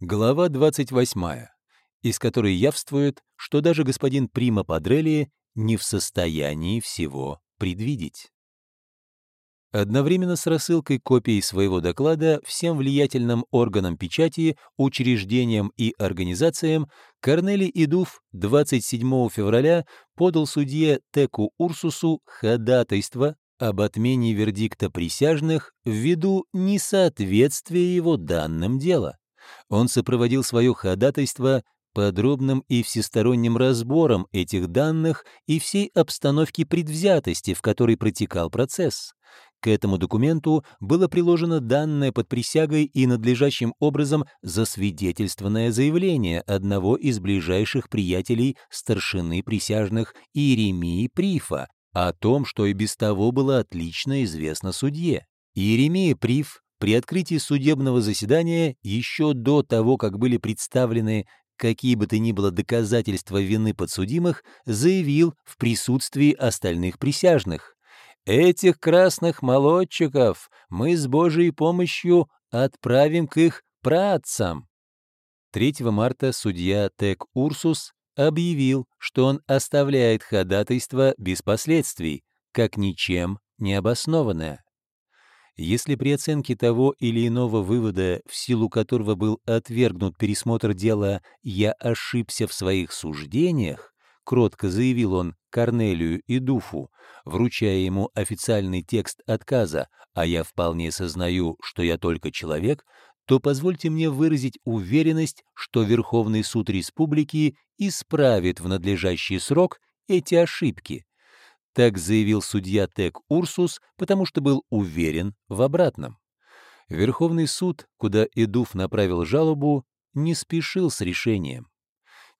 Глава 28, из которой явствует, что даже господин Прима Падрелли не в состоянии всего предвидеть. Одновременно с рассылкой копий своего доклада всем влиятельным органам печати, учреждениям и организациям Корнели Идуф 27 февраля подал судье Теку Урсусу ходатайство об отмене вердикта присяжных ввиду несоответствия его данным дела. Он сопроводил свое ходатайство подробным и всесторонним разбором этих данных и всей обстановки предвзятости, в которой протекал процесс. К этому документу было приложено данное под присягой и надлежащим образом засвидетельствованное заявление одного из ближайших приятелей старшины присяжных Иеремии Прифа о том, что и без того было отлично известно судье. Иеремия Приф при открытии судебного заседания еще до того, как были представлены какие бы то ни было доказательства вины подсудимых, заявил в присутствии остальных присяжных. Этих красных молодчиков мы с Божьей помощью отправим к их праотцам. 3 марта судья Тек Урсус объявил, что он оставляет ходатайство без последствий, как ничем не обоснованное. Если при оценке того или иного вывода, в силу которого был отвергнут пересмотр дела, я ошибся в своих суждениях, кротко заявил он Корнелию и Дуфу, вручая ему официальный текст отказа, а я вполне сознаю, что я только человек, то позвольте мне выразить уверенность, что Верховный суд Республики исправит в надлежащий срок эти ошибки. Так заявил судья Тек Урсус, потому что был уверен в обратном. Верховный суд, куда Эдуф направил жалобу, не спешил с решением.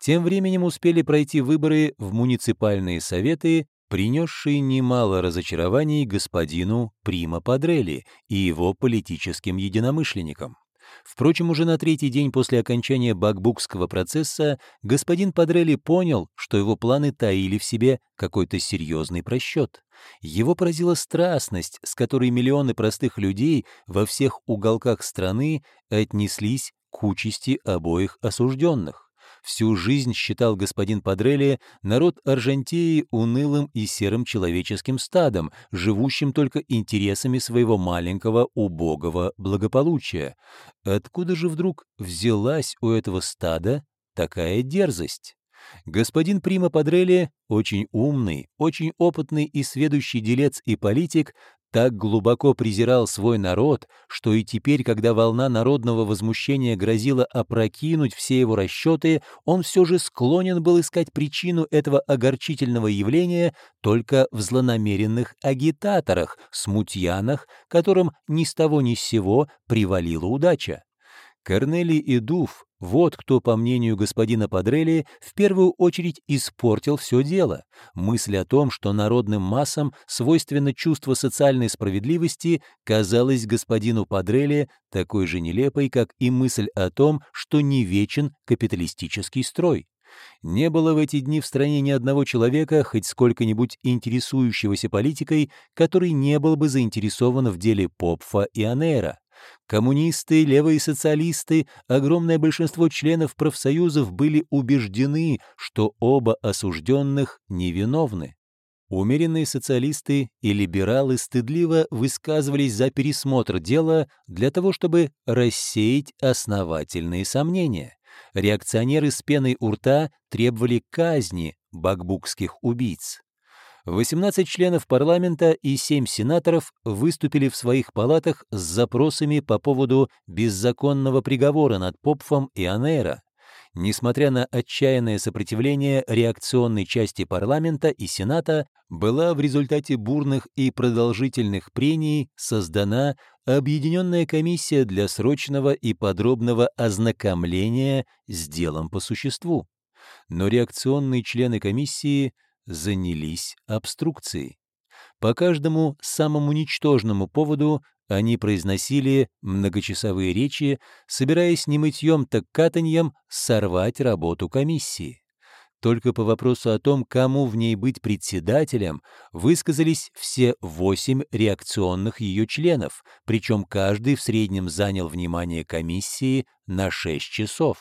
Тем временем успели пройти выборы в муниципальные советы, принесшие немало разочарований господину Прима Падрелли и его политическим единомышленникам. Впрочем, уже на третий день после окончания бакбукского процесса господин Падрелли понял, что его планы таили в себе какой-то серьезный просчет. Его поразила страстность, с которой миллионы простых людей во всех уголках страны отнеслись к участи обоих осужденных. Всю жизнь считал господин Падрелли народ Аржантеи унылым и серым человеческим стадом, живущим только интересами своего маленького убогого благополучия. Откуда же вдруг взялась у этого стада такая дерзость? Господин Прима Падрелли, очень умный, очень опытный и сведущий делец и политик, так глубоко презирал свой народ, что и теперь, когда волна народного возмущения грозила опрокинуть все его расчеты, он все же склонен был искать причину этого огорчительного явления только в злонамеренных агитаторах, смутьянах, которым ни с того ни с сего привалила удача. Корнелий и Дуф, вот кто, по мнению господина Падрелли, в первую очередь испортил все дело. Мысль о том, что народным массам свойственно чувство социальной справедливости, казалась господину Падрелли такой же нелепой, как и мысль о том, что не вечен капиталистический строй. Не было в эти дни в стране ни одного человека, хоть сколько-нибудь интересующегося политикой, который не был бы заинтересован в деле Попфа и Анера. Коммунисты, левые социалисты, огромное большинство членов профсоюзов были убеждены, что оба осужденных невиновны. Умеренные социалисты и либералы стыдливо высказывались за пересмотр дела для того, чтобы рассеять основательные сомнения. Реакционеры с пеной у рта требовали казни бакбукских убийц. 18 членов парламента и 7 сенаторов выступили в своих палатах с запросами по поводу беззаконного приговора над Попфом и Анейро. Несмотря на отчаянное сопротивление реакционной части парламента и сената, была в результате бурных и продолжительных прений создана Объединенная комиссия для срочного и подробного ознакомления с делом по существу. Но реакционные члены комиссии – занялись обструкцией. По каждому самому ничтожному поводу они произносили многочасовые речи, собираясь не мытьем, так катаньем сорвать работу комиссии. Только по вопросу о том, кому в ней быть председателем, высказались все восемь реакционных ее членов, причем каждый в среднем занял внимание комиссии на шесть часов.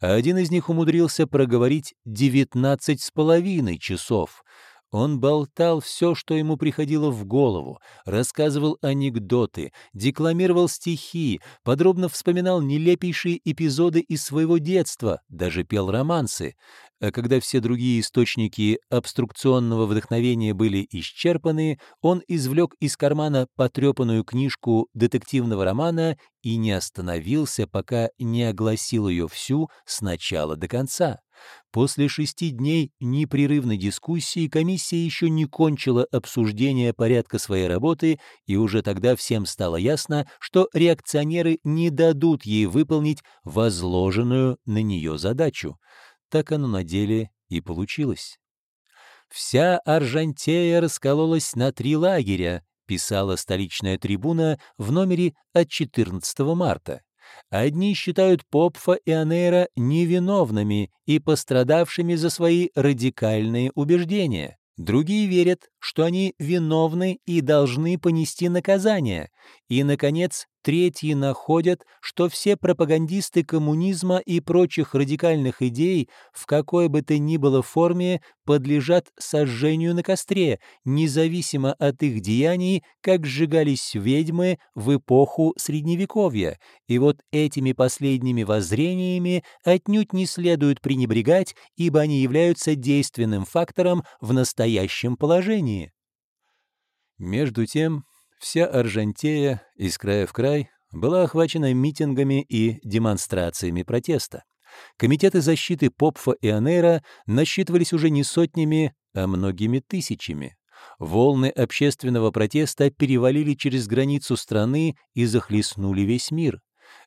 Один из них умудрился проговорить девятнадцать с половиной часов, он болтал все, что ему приходило в голову, рассказывал анекдоты, декламировал стихи, подробно вспоминал нелепейшие эпизоды из своего детства, даже пел романсы. А когда все другие источники обструкционного вдохновения были исчерпаны, он извлек из кармана потрепанную книжку детективного романа и не остановился, пока не огласил ее всю с начала до конца. После шести дней непрерывной дискуссии комиссия еще не кончила обсуждение порядка своей работы, и уже тогда всем стало ясно, что реакционеры не дадут ей выполнить возложенную на нее задачу. Так оно на деле и получилось. «Вся Аржантея раскололась на три лагеря», писала столичная трибуна в номере от 14 марта. Одни считают Попфа и Анейра невиновными и пострадавшими за свои радикальные убеждения. Другие верят, что они виновны и должны понести наказание. И, наконец, Третьи находят, что все пропагандисты коммунизма и прочих радикальных идей в какой бы то ни было форме подлежат сожжению на костре, независимо от их деяний, как сжигались ведьмы в эпоху Средневековья. И вот этими последними воззрениями отнюдь не следует пренебрегать, ибо они являются действенным фактором в настоящем положении. Между тем, Вся Аржантея из края в край была охвачена митингами и демонстрациями протеста. Комитеты защиты Попфа и Анейра насчитывались уже не сотнями, а многими тысячами. Волны общественного протеста перевалили через границу страны и захлестнули весь мир.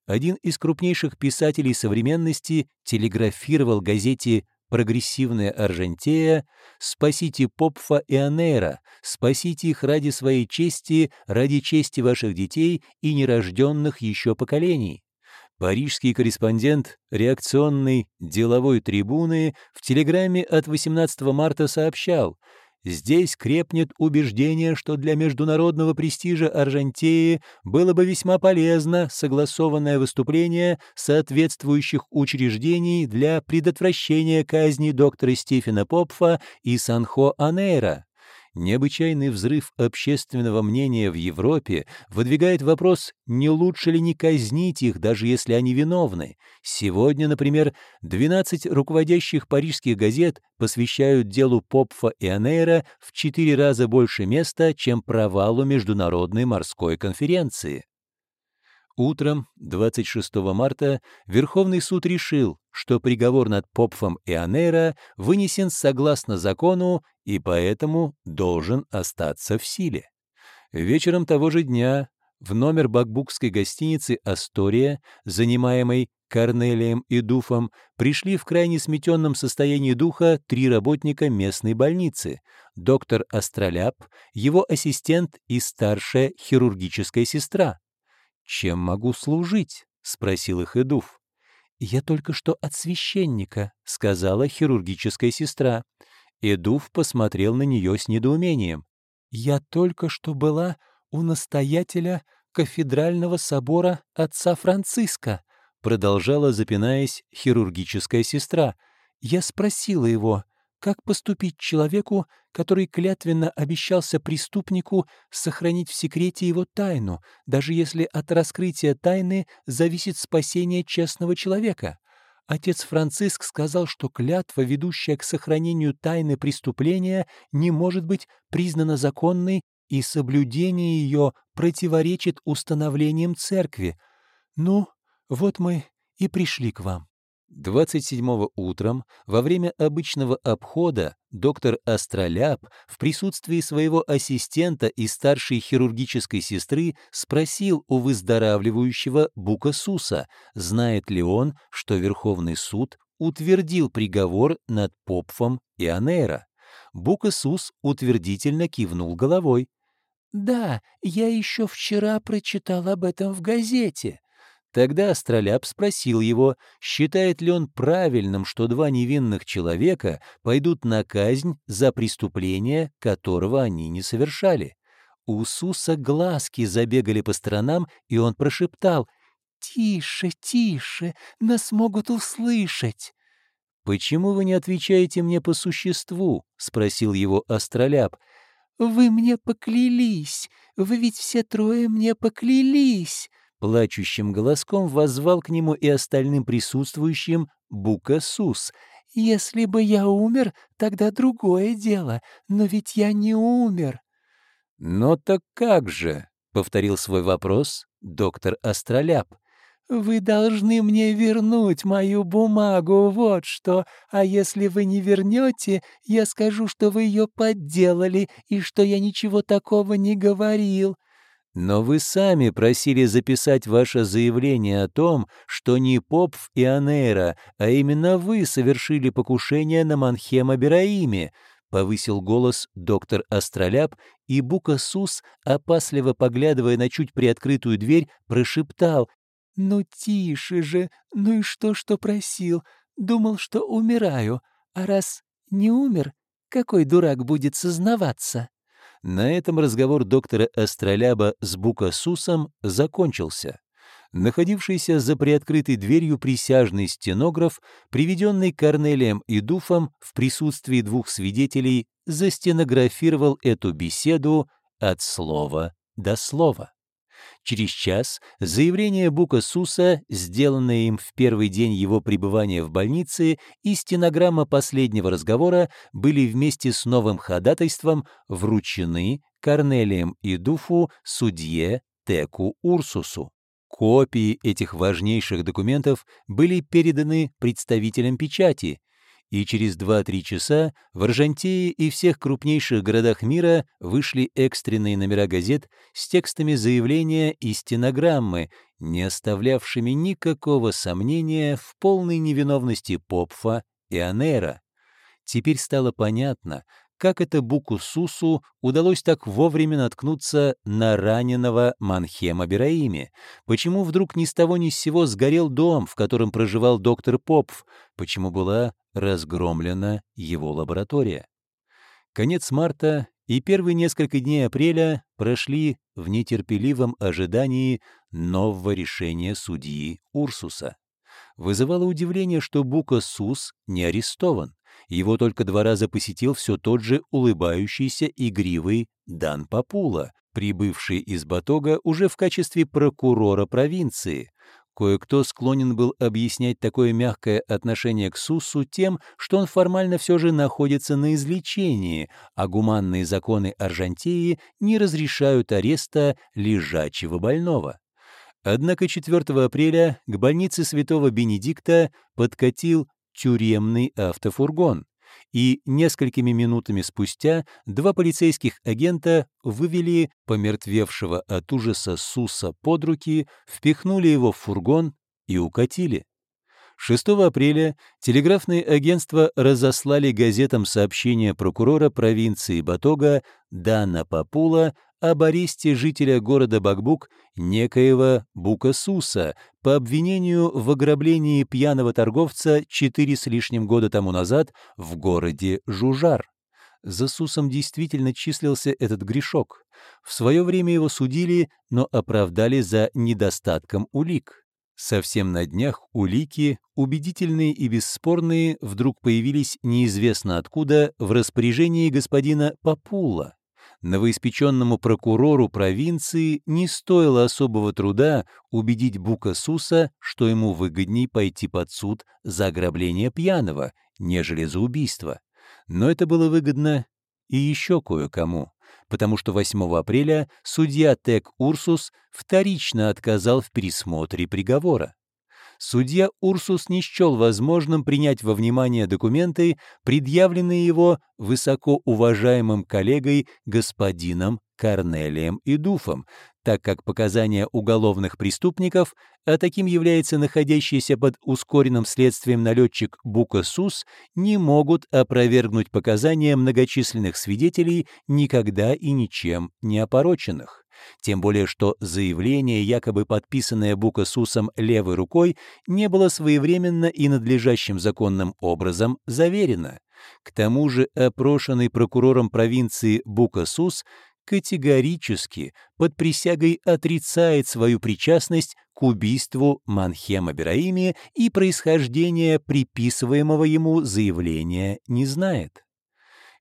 Один из крупнейших писателей современности телеграфировал газете прогрессивная Аржентея, спасите Попфа и Анейра, спасите их ради своей чести, ради чести ваших детей и нерожденных еще поколений. Парижский корреспондент реакционной деловой трибуны в телеграмме от 18 марта сообщал, Здесь крепнет убеждение, что для международного престижа Аржантеи было бы весьма полезно согласованное выступление соответствующих учреждений для предотвращения казни доктора Стефена Попфа и Санхо Анейра. Необычайный взрыв общественного мнения в Европе выдвигает вопрос, не лучше ли не казнить их, даже если они виновны. Сегодня, например, 12 руководящих парижских газет посвящают делу Попфа и Анейра в четыре раза больше места, чем провалу Международной морской конференции. Утром 26 марта Верховный суд решил, что приговор над Попфом и Анейро вынесен согласно закону и поэтому должен остаться в силе. Вечером того же дня в номер бакбукской гостиницы «Астория», занимаемой Корнелием и Дуфом, пришли в крайне сметенном состоянии духа три работника местной больницы — доктор Астроляп, его ассистент и старшая хирургическая сестра. «Чем могу служить?» — спросил их Эдуф. «Я только что от священника», — сказала хирургическая сестра. Эдуф посмотрел на нее с недоумением. «Я только что была у настоятеля кафедрального собора отца Франциска», продолжала, запинаясь, хирургическая сестра. «Я спросила его, как поступить человеку, который клятвенно обещался преступнику сохранить в секрете его тайну, даже если от раскрытия тайны зависит спасение честного человека? Отец Франциск сказал, что клятва, ведущая к сохранению тайны преступления, не может быть признана законной, и соблюдение ее противоречит установлениям церкви. Ну, вот мы и пришли к вам. 27 утром, во время обычного обхода, доктор Астроляп в присутствии своего ассистента и старшей хирургической сестры спросил у выздоравливающего Букасуса, знает ли он, что Верховный суд утвердил приговор над Попфом и Анейро. Букасус утвердительно кивнул головой. «Да, я еще вчера прочитал об этом в газете. Тогда Астроляб спросил его, считает ли он правильным, что два невинных человека пойдут на казнь за преступление, которого они не совершали. У Суса глазки забегали по сторонам, и он прошептал «Тише, тише, нас могут услышать». «Почему вы не отвечаете мне по существу?» — спросил его Астроляб. «Вы мне поклялись, вы ведь все трое мне поклялись!» Плачущим голоском воззвал к нему и остальным присутствующим Букасус. «Если бы я умер, тогда другое дело, но ведь я не умер». «Но так как же?» — повторил свой вопрос доктор Астроляб. «Вы должны мне вернуть мою бумагу, вот что. А если вы не вернете, я скажу, что вы ее подделали и что я ничего такого не говорил». «Но вы сами просили записать ваше заявление о том, что не Попф и Анейра, а именно вы совершили покушение на Манхема Бераиме», — повысил голос доктор Астроляб, и Бука Сус, опасливо поглядывая на чуть приоткрытую дверь, прошептал «Ну тише же, ну и что, что просил? Думал, что умираю, а раз не умер, какой дурак будет сознаваться?» На этом разговор доктора Астроляба с Букасусом закончился. Находившийся за приоткрытой дверью присяжный стенограф, приведенный Корнелием и Дуфом в присутствии двух свидетелей, застенографировал эту беседу от слова до слова. Через час заявление Бука Суса, сделанное им в первый день его пребывания в больнице, и стенограмма последнего разговора были вместе с новым ходатайством вручены Корнелием и Дуфу судье Теку Урсусу. Копии этих важнейших документов были переданы представителям печати, и через 2-3 часа в Аржантее и всех крупнейших городах мира вышли экстренные номера газет с текстами заявления и стенограммы, не оставлявшими никакого сомнения в полной невиновности Попфа и Анера. Теперь стало понятно, как это Буку Сусу удалось так вовремя наткнуться на раненого Манхема Бераими, почему вдруг ни с того ни с сего сгорел дом, в котором проживал доктор Попф, почему была разгромлена его лаборатория. Конец марта и первые несколько дней апреля прошли в нетерпеливом ожидании нового решения судьи Урсуса. Вызывало удивление, что Бука Сус не арестован. Его только два раза посетил все тот же улыбающийся игривый Дан Папула, прибывший из Батога уже в качестве прокурора провинции. Кое-кто склонен был объяснять такое мягкое отношение к Сусу тем, что он формально все же находится на излечении, а гуманные законы Аржантеи не разрешают ареста лежачего больного. Однако 4 апреля к больнице святого Бенедикта подкатил тюремный автофургон, и несколькими минутами спустя два полицейских агента вывели помертвевшего от ужаса Суса под руки, впихнули его в фургон и укатили. 6 апреля телеграфные агентства разослали газетам сообщение прокурора провинции Батога Дана Папула об аресте жителя города Бакбук некоего Букасуса по обвинению в ограблении пьяного торговца четыре с лишним года тому назад в городе Жужар. За Сусом действительно числился этот грешок. В свое время его судили, но оправдали за недостатком улик. Совсем на днях улики, убедительные и бесспорные, вдруг появились неизвестно откуда в распоряжении господина Папула. Новоиспеченному прокурору провинции не стоило особого труда убедить Бука Суса, что ему выгодней пойти под суд за ограбление пьяного, нежели за убийство. Но это было выгодно и еще кое-кому, потому что 8 апреля судья Тек Урсус вторично отказал в пересмотре приговора судья Урсус не счел возможным принять во внимание документы, предъявленные его высокоуважаемым коллегой господином Корнелием Идуфом, так как показания уголовных преступников, а таким является находящийся под ускоренным следствием налетчик Бука Сус, не могут опровергнуть показания многочисленных свидетелей, никогда и ничем не опороченных. Тем более, что заявление, якобы подписанное Букасусом левой рукой, не было своевременно и надлежащим законным образом заверено. К тому же опрошенный прокурором провинции Букасус категорически под присягой отрицает свою причастность к убийству Манхема Бераими и происхождение приписываемого ему заявления не знает.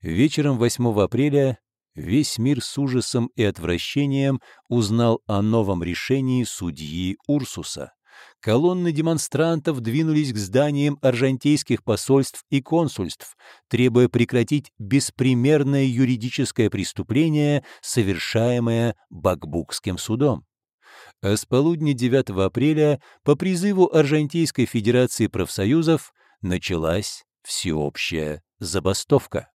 Вечером 8 апреля весь мир с ужасом и отвращением узнал о новом решении судьи Урсуса. Колонны демонстрантов двинулись к зданиям аржантейских посольств и консульств, требуя прекратить беспримерное юридическое преступление, совершаемое Бакбукским судом. А с полудня 9 апреля по призыву Аржантейской Федерации профсоюзов началась всеобщая забастовка.